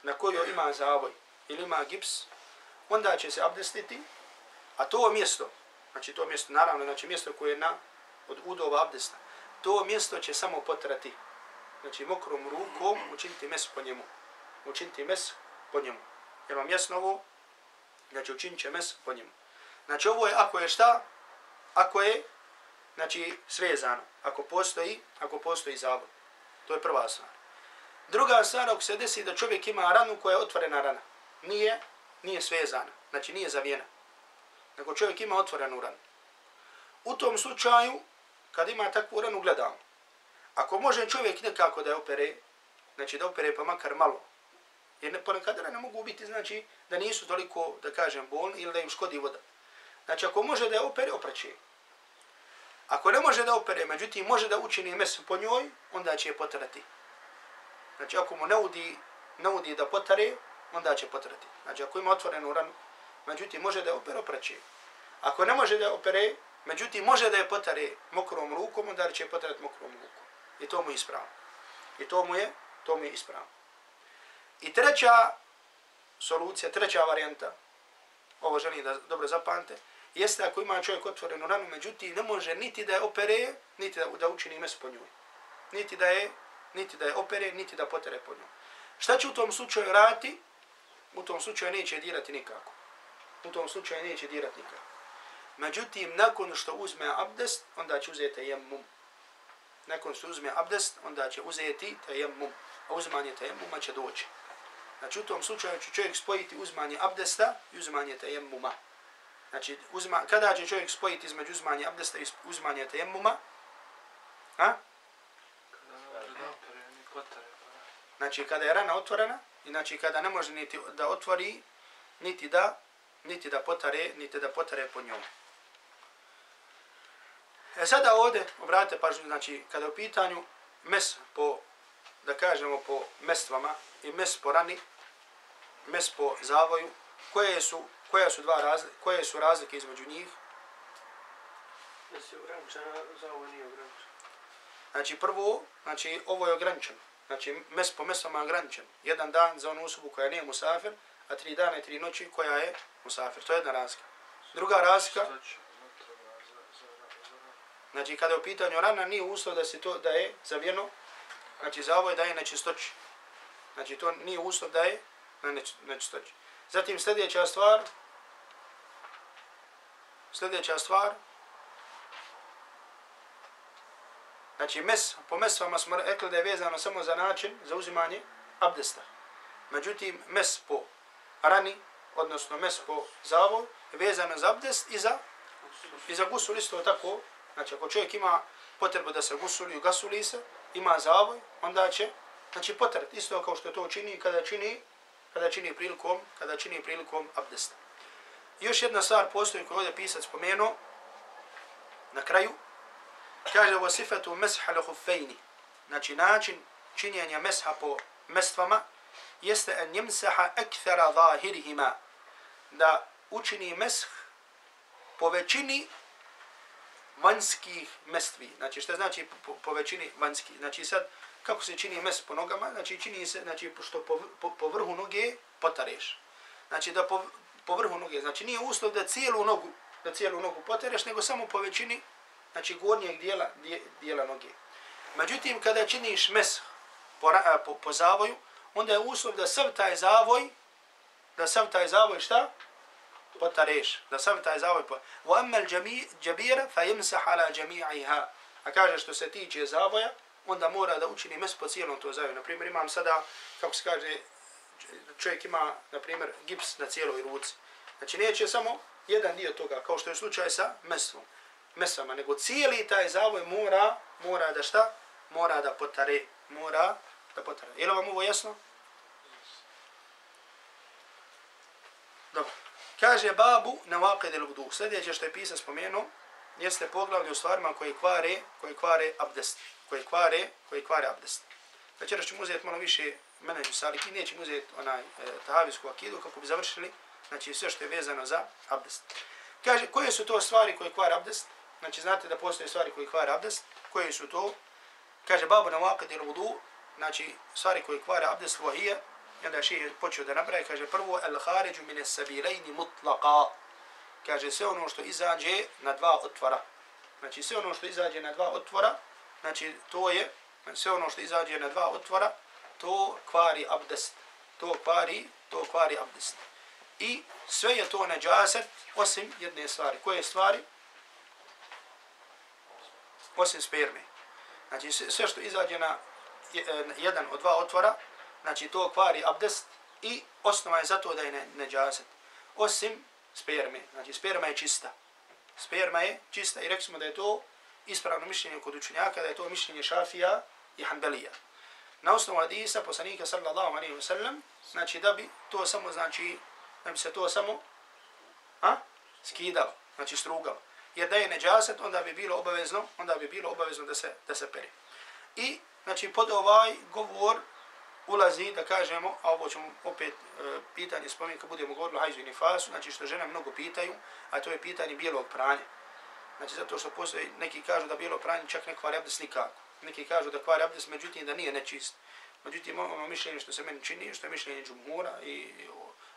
na kojoj ima zavoj ili ima gips, onda će se abdestiti, a to mjesto, znači to mjesto, naravno, znači mjesto koje je na, od udova abdesta, to mjesto će samo potrati, znači mokrom rukom učiniti mes po njemu. Učiniti mes po njemu. Jer vam jasno ovo, znači učinit će mes po njemu. Znači ovo je, ako je šta, ako je, znači svezano, ako postoji, ako postoji zavod. To je prva stvar. Druga stvar, ako se desi da čovjek ima ranu koja je otvorena rana, nije, nije svezana, znači nije zavijena nego čovjek ima otvorenu ranu. U tom slučaju, kad ima takvu ranu, gledamo. Ako može čovjek nekako da je opere, znači da opere pa makar malo, jer ne, ponekad rane mogu biti, znači da nisu toliko, da kažem, bolni ili da im škodi voda. Znači ako može da je opere, opraće. Ako ne može da opere, međutim može da učini mes po njoj, onda će je potrati. Znači ako mu ne udi, ne udi da potare, onda će potrati. Znači ako ima otvorenu ranu, međutim može da je opere opraće. Ako ne može da opere, međutim može da je potare mokrom rukom, onda će je potrati mokrom rukom. I to mu je ispravno. I to mu je, to mu je ispravno. I treća solucija, treća varijanta, ovo želim da dobro zapamte, jeste ako ima čovjek otvorenu ranu, međutim ne može niti da je opere, niti da, da učini mes po njoj. Niti da je, niti da je opere, niti da potere po njoj. Šta će u tom slučaju raditi? U tom slučaju neće dirati nikako u tom slučaju neće dirati nikako. Međutim, nakon što uzme abdest, onda će uzeti jemmum. Nakon što uzme abdest, onda će uzeti tajemmum. A uzmanje tajemmuma će doći. Znači, u tom slučaju će čovjek spojiti uzmanje abdesta i uzmanje tajemmuma. Znači, uzma, kada će čovjek spojiti između uzmanja abdesta i uzmanja tajemmuma? Ha? Znači, kada je rana otvorena, znači kada ne može niti da otvori, niti da niti da potare, niti da potare po njom. E sada ovdje, obratite pažnju, znači, kada je u pitanju mes po, da kažemo, po mestvama i mes po rani, mes po zavoju, koje su, koje su, dva razlike, koje su razlike između njih? Mes je ograničena, zavoj nije ograničen. Znači, prvo, znači, ovo je ograničeno. Znači, mes po mestvama je ograničen. Jedan dan za onu osobu koja nije musafir, a tri dana i tri noći koja je musafir. To je jedna razlika. Druga razlika, znači kada je u pitanju rana, nije uslov da se to da je zavijeno, znači za ovo je da je nečistoći. Znači to nije uslov da je na nečistoći. Zatim sljedeća stvar, sljedeća stvar, znači mes, po mesvama smo rekli da je vezano samo za način, za uzimanje abdesta. Međutim, mes po rani, odnosno mes po zavoj, vezano za abdest i za, i za gusul isto tako. Znači, ako čovjek ima potrebu da se gusuli, gasuli se, ima zavoj, onda će, znači, potret, isto kao što to čini kada čini, kada čini prilikom, kada čini prilikom abdesta još jedna stvar postoji koju ovdje pisac spomenuo, na kraju, kaže ovo sifatu mesha lehufejni, znači način činjenja mesha po mestvama, jeste en jemsaha ekthera zahirihima, da učini mesh po većini vanjskih mestvi. Znači, što znači po, po većini vanjskih? Znači, sad, kako se čini mes po nogama? Znači, čini se, znači, što po, po, po vrhu noge potareš. Znači, da po, po vrhu noge. Znači, nije uslov da cijelu nogu, da cijelu nogu potereš, nego samo po većini, znači, gornjeg dijela, dijela noge. Međutim, kada činiš mes po, po, po zavoju, onda je uslov da sav taj zavoj, da sav taj zavoj šta? Potareš. Da sav taj zavoj potareš. Wa amma al-jabir جَمِيعِهَا ala jami'iha. A kaže što se tiče zavoja, onda mora da učini mes po cijelom to zavoju. Na primjer, imam sada, kako se kaže, čovjek ima, na primjer, gips na cijeloj ruci. Znači, neće samo jedan dio toga, kao što je slučaj sa mesom, mesama, nego cijeli taj zavoj mora, mora da šta? Mora da potare, mora da potare. Je li vam ovo jasno? Dobro. Kaže babu na vakid il vudu. Sljedeće što je pisa spomenuo, jeste poglavlje u stvarima koje kvare, koje kvare abdest. Koje kvare, koje kvare abdest. Večeras ćemo uzeti malo više menedžu saliki, nećemo uzeti onaj e, tahavijsku akidu kako bi završili, znači sve što je vezano za abdest. Kaže, koje su to stvari koje kvar abdest? Znači, znate da postoje stvari koje kvar abdest. Koje su to? Kaže, babu na vakad il vudu, znači stvari koje kvar abdest, vahije, I onda ših je počeo da nabraje, kaže prvo, el haređu mine sabilejni mutlaka. Kaže sve ono što izađe na dva otvora. Znači sve ono što izađe na dva otvora, znači to je, sve ono što izađe na dva otvora, to kvari abdest. To kvari, to kvari abdest. I sve je to neđaset, osim jedne stvari. Koje stvari? Osim sperme. Znači sve što izađe e, na jedan od dva otvora, znači to kvari abdest i osnova je zato da je ne, neđaset. Osim sperme, znači sperma je čista. Sperma je čista i rekli smo da je to ispravno mišljenje kod učenjaka, da je to mišljenje šafija i hanbelija. Na osnovu hadisa poslanika sallallahu alaihi wasallam, znači da bi to samo, znači, da bi se to samo a, skidalo, znači strugalo. Jer da je neđaset, onda bi bilo obavezno, onda bi bilo obavezno da se, da se peri. I, znači, pod ovaj govor ulazi, da kažemo, a ovo ćemo opet e, pitanje spomenuti kad budemo govorili o hajzu i nifasu, znači što žene mnogo pitaju, a to je pitanje bijelog pranja. Znači zato što postoji, neki kažu da bijelo pranje čak ne kvari abdes nikako. Neki kažu da kvari abdest, međutim da nije nečist. Međutim, ono mišljenje što se meni čini, što je mišljenje džumhura i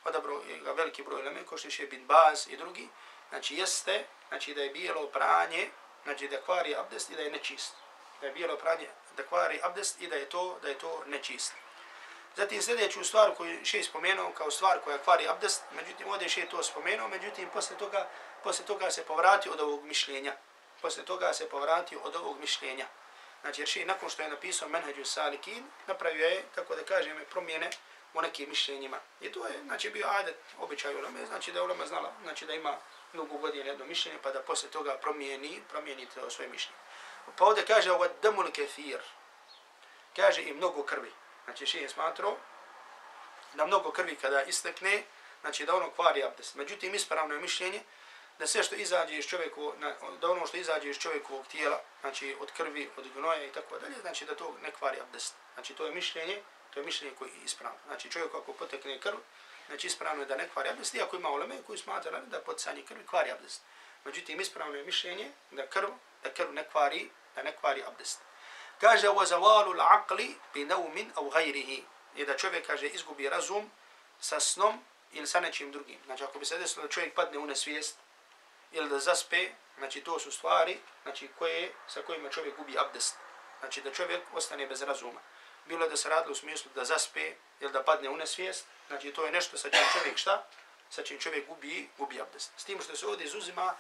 odabro ga veliki broj elemen, ko što je bin baz i drugi, znači jeste, znači da je bijelo pranje, znači da kvari abdest i da je nečist. Da je bijelo pranje, da kvari abdest i da je to, da je to nečist. Zatim sljedeću stvar koju še spomenuo kao stvar koja kvari abdest, međutim ovdje še to spomenuo, međutim posle toga, posle toga se povratio od ovog mišljenja. Posle toga se povratio od ovog mišljenja. Znači jer še nakon što je napisao Menheđu Salikin, napravio je, tako da kažem, promjene u nekim mišljenjima. I to je, znači, bio adet, običaj ulame, znači da ulama znala, znači da ima mnogo godina jedno mišljenje, pa da posle toga promijeni, promijeni to svoje mišljenje. Pa ovdje kaže, ovo demul kefir, kaže i mnogo krvi. Znači še je smatrao da mnogo krvi kada istekne, znači da ono kvari abdest. Međutim, ispravno je mišljenje da sve što izađe iz čovjeku, da ono što izađe iz čovjekovog tijela, znači od krvi, od gnoja i tako dalje, znači da to ne kvari abdest. Znači to je mišljenje, to je mišljenje koji je ispravno. Znači čovjek ako potekne krv, znači ispravno je da ne kvari abdest, iako ima oleme koji smatra da poticanje krvi kvari abdest. Međutim, ispravno je mišljenje da krv, da krv ne kvari, da ne kvari abdest. Kaže wa zawalu al-aqli bi nawmin au ghayrihi. I da čovjek kaže izgubi razum sa snom ili sa nečim drugim. Znači ako bi se desilo da čovjek padne u nesvijest ili da zaspe, znači to su stvari znači koje sa kojima čovjek gubi abdest. Znači da čovjek ostane bez razuma. Bilo da se radilo u smislu da zaspe ili da padne u nesvijest, znači to je nešto sa čim čovjek šta? Sa čim čovjek gubi, gubi abdest. S tim što se ovdje izuzima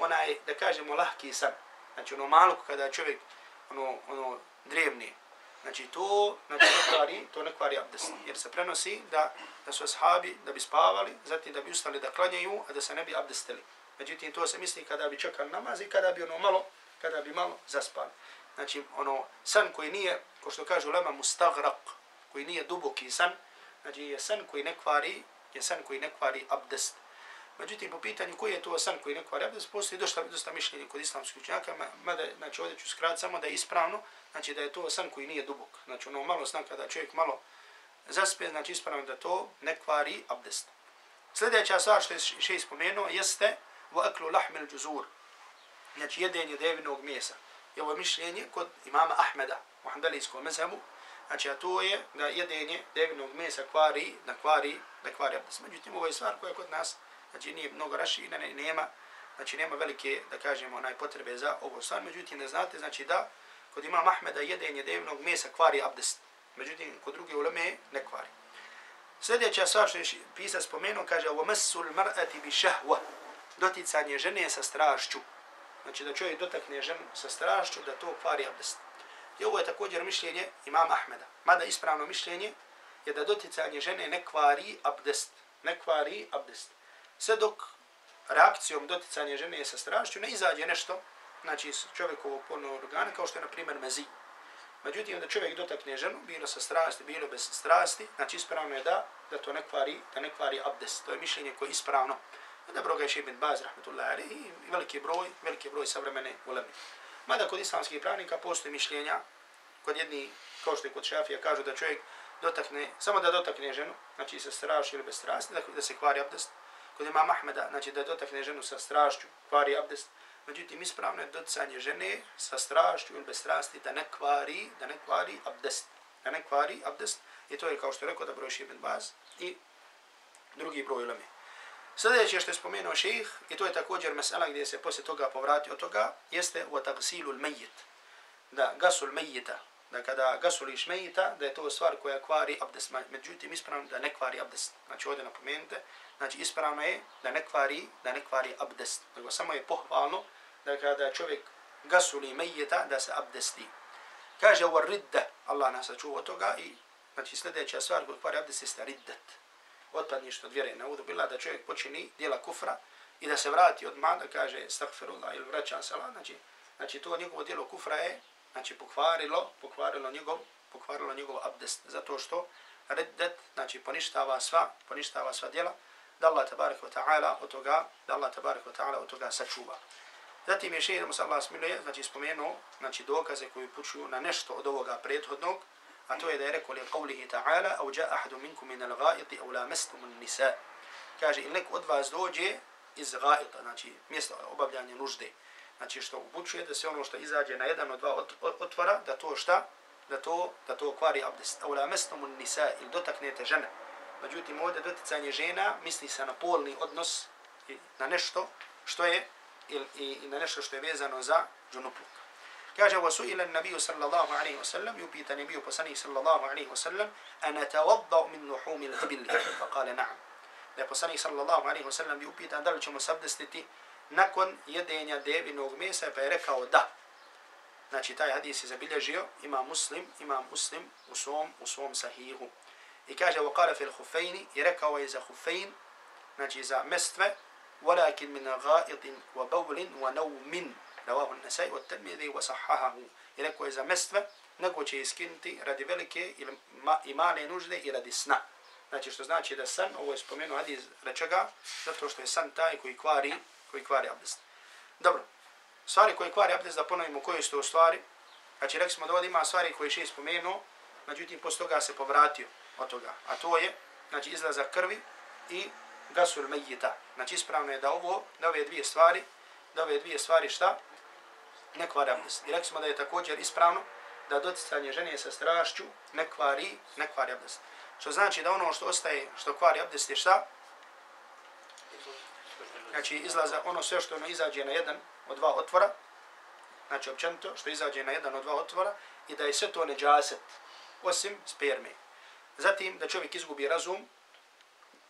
onaj, da kažemo, lahki san. Znači ono malo kada čovjek ono, ono drevni. Znači to, znači ne kvari, to ne kvari abdest. Jer se prenosi da, da su ashabi da bi spavali, zatim da bi ustali da klanjaju, a da se ne bi abdestili. Međutim, to se misli kada bi čekali namaz i kada bi ono malo, kada bi malo zaspali. Znači, ono, san koji nije, ko što kažu lama, mustagrak, koji nije duboki san, znači je san koji ne kvari, je san koji ne kvari abdest. Međutim, po pitanju koji je to san koji ne kvari abdest, postoji dosta, dosta mišljenja kod islamskih učenjaka, mada, znači ovdje ću skrat samo da je ispravno, znači da je to san koji nije dubok. Znači ono malo san kada čovjek malo zaspe, znači ispravno da to ne kvari abdest. Sljedeća stvar što je še ispomenuo jeste u aklu lahmil džuzur, znači jedenje devinog mjesa. I ovo mišljenje kod imama Ahmeda u handalijskom mezhebu, znači a to je da jedenje devinog mjesa kvari, da kvari, da kvari abdest. Međutim, ovo je stvar koja kod nas znači nije mnogo raširena, nema, znači nema velike, da kažemo, onaj potrebe za ovo stvar. Međutim, ne znate, znači da kod ima Mahmeda jedenje dnevnog mesa kvari abdest. Međutim, kod druge uleme ne kvari. Sljedeća stvar što je pisac spomenuo, kaže وَمَسُّ الْمَرْأَةِ بِشَهْوَ Doticanje žene sa strašću. Znači da čovjek dotakne ženu sa strašću, da to kvari abdest. I ovo je također mišljenje imama Ahmeda. Mada ispravno mišljenje je da doticanje žene ne kvari abdest. Ne kvari abdest. Sve dok reakcijom doticanje žene sa strašću ne izađe nešto, znači iz čovjekovog polnog organa, kao što je, na primjer, mezi. Međutim, da čovjek dotakne ženu, bilo sa strasti, bilo bez strasti, znači ispravno je da, da to ne kvari, da ne kvari abdest. To je mišljenje koje je ispravno. Onda ga je Šibin Baz, rahmetullahi, i veliki broj, veliki broj savremene uleme. Mada kod islamskih pravnika postoji mišljenja, kod jedni, kao što je kod šafija, kažu da čovjek dotakne, samo da dotakne ženu, znači sa strašću ili bez strasti, da, da se kvari abdest. Kod ima Mahmeda, znači da dotakne ženu sa strašću, kvari abdest. Međutim, ispravno je doticanje žene sa strašću ili bez strasti da ne kvari, da ne kvari abdest. Da ne kvari abdest. I to je kao što je rekao da broj Šibin Baz i drugi broj uleme. Sljedeće što je spomenuo šejh, i to je također mesela gdje se poslije toga povrati od toga, jeste u tagsilu l-mejit. Da, gasul mejita. Da kada gasuliš mejita, da je to stvar koja kvari abdest. Međutim, ispravno da ne kvari abdest. Znači, ovdje napomenite, znači ispravno je da ne kvari, da ne kvari abdest. Nego samo je pohvalno da kada čovjek gasuli mejita, da se abdesti. Kaže ovo ridda, Allah nas sačuva toga i znači sljedeća stvar koja kvari abdest jeste riddat otpadništvo od vjere, naudu bila da čovjek počini djela kufra i da se vrati odmah da kaže stakfirullah ili vraća Allah, znači, znači to njegovo djelo kufra je znači pokvarilo, pokvarilo njegov, pokvarilo njegov abdest, zato što reddet, znači poništava sva, poništava sva djela, da Allah tabarik wa ta'ala od toga, da Allah tabarik wa ta'ala od toga sačuva. Zatim je šehr Musa Allah smiluje, znači spomenuo, znači dokaze koji pučuju na nešto od ovoga prethodnog, a to je da je rekao li qavlihi ta'ala, au ja ahadu minkum min al-ghaiti au la an-nisa. Kaže, ili neko od vas dođe iz ghaita, znači mjesto obavljanja nužde. Znači što upućuje da se ono što izađe na jedan od dva otvora, da to šta? Da to, da to kvari abdest. Au la an-nisa ili dotaknete žene. Međutim, ovdje doticanje žena misli se na polni odnos na nešto što je i, i na nešto što je vezano za džunupluk. Kaže, وسئل النبي صلى الله عليه وسلم يبيت النبي بسني صلى الله عليه وسلم أن أتوضأ من لحوم الإبل فقال نعم. Da je poslanik sallallahu alaihi wa sallam bi upitan da li ćemo se abdestiti nakon jedenja devinog mesa, pa je rekao da. Znači, taj hadis je zabilježio, ima muslim, ima muslim u svom, u svom sahihu. I kaže, وقال في الخفين, i rekao je za hufein, znači za mestve, ولكن من غائط وبول ونوم رواه النسائي I وصححه je كوزا مستوى nego će iskinuti radi velike ili i male nužde i radi sna. Znači što znači da san, ovo je spomenu hadiz rečega, zato što je san taj koji kvari, koji kvari abdest. Dobro, stvari koje kvari abdest, da ponovimo koje su to stvari, znači rekli smo da ovdje ima stvari koje še je spomenuo, međutim posto toga se povratio od toga, a to je znači, izlazak krvi i gasul mejita. Znači ispravno je da ovo, da ove dvije stvari, da ove dvije stvari šta? Ne kvari abdest. I rekli smo da je također ispravno da doticanje žene sa strašću ne kvari, ne kvari abdest. Što znači da ono što ostaje, što kvari abdest je šta? Znači izlaza ono sve što ono izađe na jedan od dva otvora, znači općenito što izađe na jedan od dva otvora i da je sve to neđaset, osim sperme. Zatim da čovjek izgubi razum,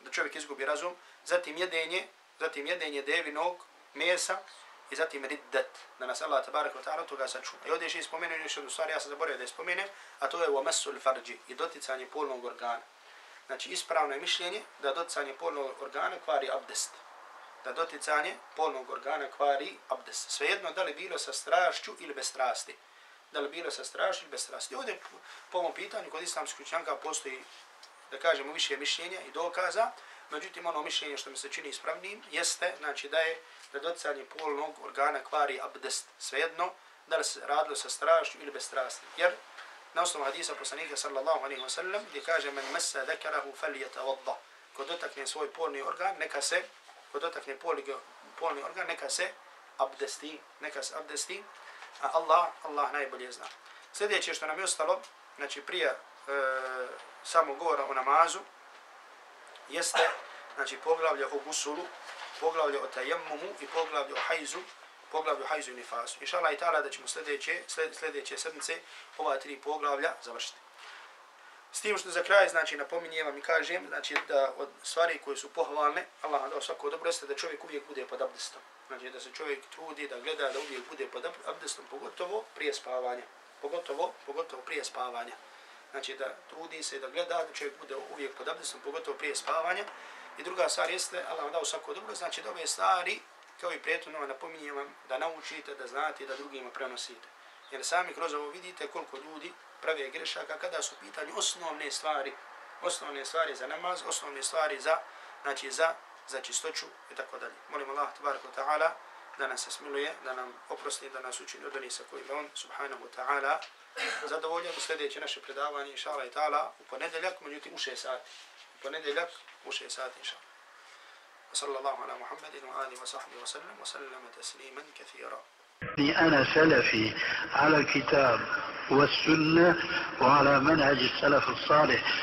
da čovjek izgubi razum, zatim jedenje, zatim jedenje devinog mesa, i zatim riddat, da nas Allah tabarak wa ta'ala toga sačuva. I ovdje je spomenuo još jednu stvar, ja sam zaboravio da je spomenem, a to je u farđi i doticanje polnog organa. Znači ispravno je mišljenje da doticanje polnog organa kvari abdest. Da doticanje polnog organa kvari abdest. Svejedno da li bilo sa strašću ili bez strasti. Da li bilo sa strašću ili bez strasti. Ovdje po ovom pitanju kod islamskih učenjaka postoji, da kažemo, više mišljenja i dokaza, Međutim, ono mišljenje što mi se čini ispravnim jeste znači, da je da docanje polnog organa kvari abdest svejedno, da li se radilo sa strašću ili bez strasti. Jer na osnovu hadisa poslanika sallallahu alaihi wa sallam gdje kaže men mesa dekarahu falijeta vodda. Ko dotakne svoj polni organ, neka se, ko dotakne polni, polni organ, neka se abdesti, neka se abdesti, a Allah, Allah najbolje zna. Sljedeće što nam je ostalo, znači prije e, samog govora o namazu, jeste znači poglavlje o gusulu, poglavlje o tajemmumu i poglavlje o hajzu, poglavlje o hajzu i nifasu. Inša i ta'ala da ćemo sljedeće, sljedeće sedmice ova tri poglavlja završiti. S tim što za kraj, znači, napominjem vam i kažem, znači, da od stvari koje su pohvalne, Allah da svako dobro jeste da čovjek uvijek bude pod abdestom. Znači, da se čovjek trudi, da gleda, da uvijek bude pod abdestom, pogotovo prije spavanja. Pogotovo, pogotovo prije spavanja znači da trudi se, da gleda, da čovjek bude uvijek pod abdestom, pogotovo prije spavanja. I druga stvar jeste, Allah vam dao svako dobro, znači da ove stvari, kao i prijetno ono, napominjem vam, da naučite, da znate, da drugima prenosite. Jer sami kroz ovo vidite koliko ljudi prave grešaka kada su pitanje osnovne stvari, osnovne stvari za namaz, osnovne stvari za, znači za, za čistoću i tako dalje. Molim Allah, tabaraka ta'ala, da nas se smiluje, da nam oprosti, da nas učini od onih sa kojima on, subhanahu wa ta'ala, zadovoljan u sljedeće naše predavanje, inša Allah i ta'ala, u ponedeljak, međutim u šest sati. U ponedeljak, u šest sati, inša Allah. وصلى الله على محمد وآله وصحبه وسلم وسلم تسليما كثيرا أنا سلفي على الكتاب والسنة وعلى منهج السلف الصالح